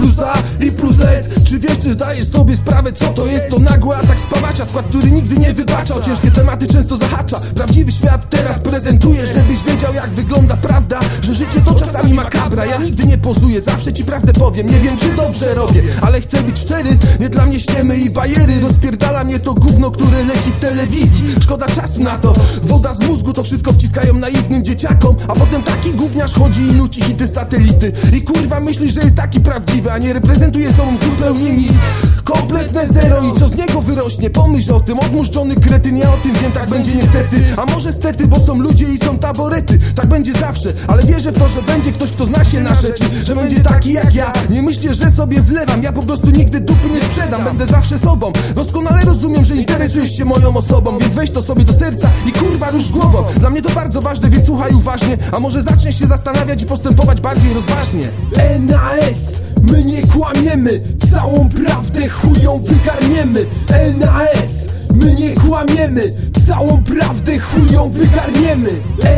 plusa i plus lec. Czy wiesz, czy zdajesz sobie sprawę, co to jest? To nagły atak spawacza, skład, który nigdy nie wybacza. O ciężkie tematy często zahacza. Prawdziwy świat teraz prezentuje, żebyś wiedział jak wygląda prawda Że życie to czasami makabra, ja nigdy nie pozuję, zawsze ci prawdę powiem. Nie wiem, czy dobrze robię, ale chcę być szczery. Nie dla mnie ściemy i bajery, rozpierdala mnie to gówno, które leci w telewizji. Szkoda czasu na to, woda z mózgu to wszystko wciskają naiwnym dzieciakom. A potem taki gówniarz chodzi i nuci hity satelity. I kurwa myśli, że jest taki prawdziwy, a nie reprezentuje sobą zupełnie nic Kompletne zero i co z niego wyrośnie? Pomyśl o tym, odmuszczony kretyn Ja o tym wiem, tak będzie niestety. A może stety, bo są ludzie i są taborety. Tak będzie zawsze, ale wierzę w to, że będzie ktoś, kto zna się na rzeczy Że będzie taki jak ja. Nie myślcie, że sobie wlewam Ja po prostu nigdy dupy nie sprzedam. Będę zawsze sobą. Doskonale rozumiem, że interesujesz się moją osobą Więc weź to sobie do serca i kurwa rusz głową. Dla mnie to bardzo ważne, więc słuchaj uważnie. A może zaczniesz się zastanawiać i postępować bardziej rozważnie. NAS, my nie kłamiemy Całą prawdę chują wygarniemy. NAS, my nie kłamiemy Całą prawdę chują wygarniemy.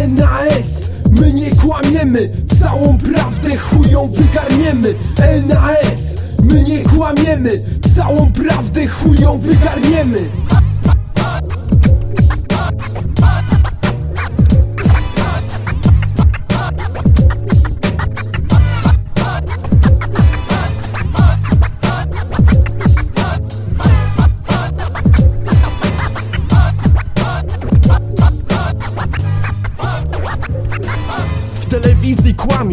NAS, my nie kłamiemy Całą prawdę chują wygarniemy. NAS, my nie kłamiemy Całą prawdę chują wygarniemy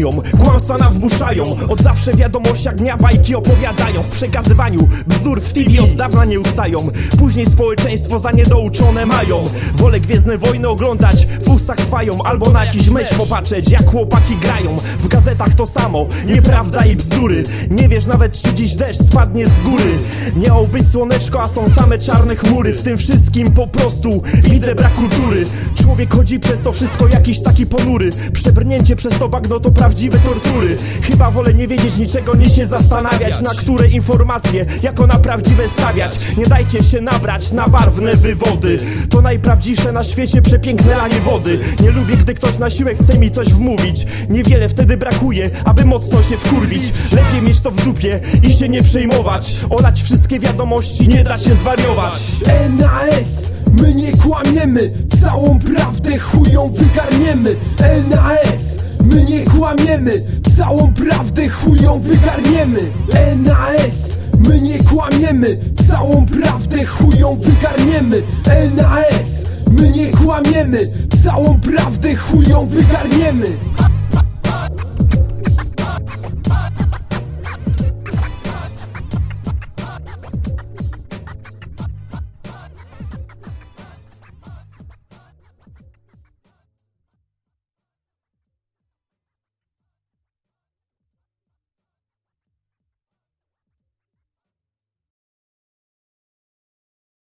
kłamią, kłamstwa wmuszają Od zawsze w wiadomościach dnia bajki opowiadają. W przekazywaniu bzdur w TV od dawna nie ustają. Później społeczeństwo za niedouczone mają. Wolę Gwiezdne Wojny oglądać, w ustach trwają Albo na jakiś mecz popatrzeć, jak chłopaki grają. W gazetach to samo, nieprawda i bzdury. Nie wiesz nawet czy dziś deszcz spadnie z góry. Miało być słoneczko, a są same czarne chmury. W tym wszystkim po prostu widzę brak kultury. Człowiek chodzi przez to wszystko jakiś taki ponury. Przebrnięcie przez to bagno to prawdziwe tortury. Chyba wolę nie wiedzieć niczego, nie się zastanawiać Na które informacje jako na prawdziwe stawiać. Nie dajcie się nabrać na barwne wywody. To najprawdziwsze na świecie przepiękne, a nie wody. Nie lubię, gdy ktoś na siłę chce mi coś wmówić. Niewiele wtedy brakuje, aby mocno się wkurwić. Lepiej mieć to w dupie i się nie przejmować. Olać wszystkie wiadomości, nie da się zwariować. NAS, my nie kłamiemy. Całą prawdę chują wygarniemy. NAS, my nie kłamiemy Całą prawdę chują wygarniemy. NAS, my nie kłamiemy. Całą prawdę chują wygarniemy. NAS, my nie kłamiemy. Całą prawdę chują wygarniemy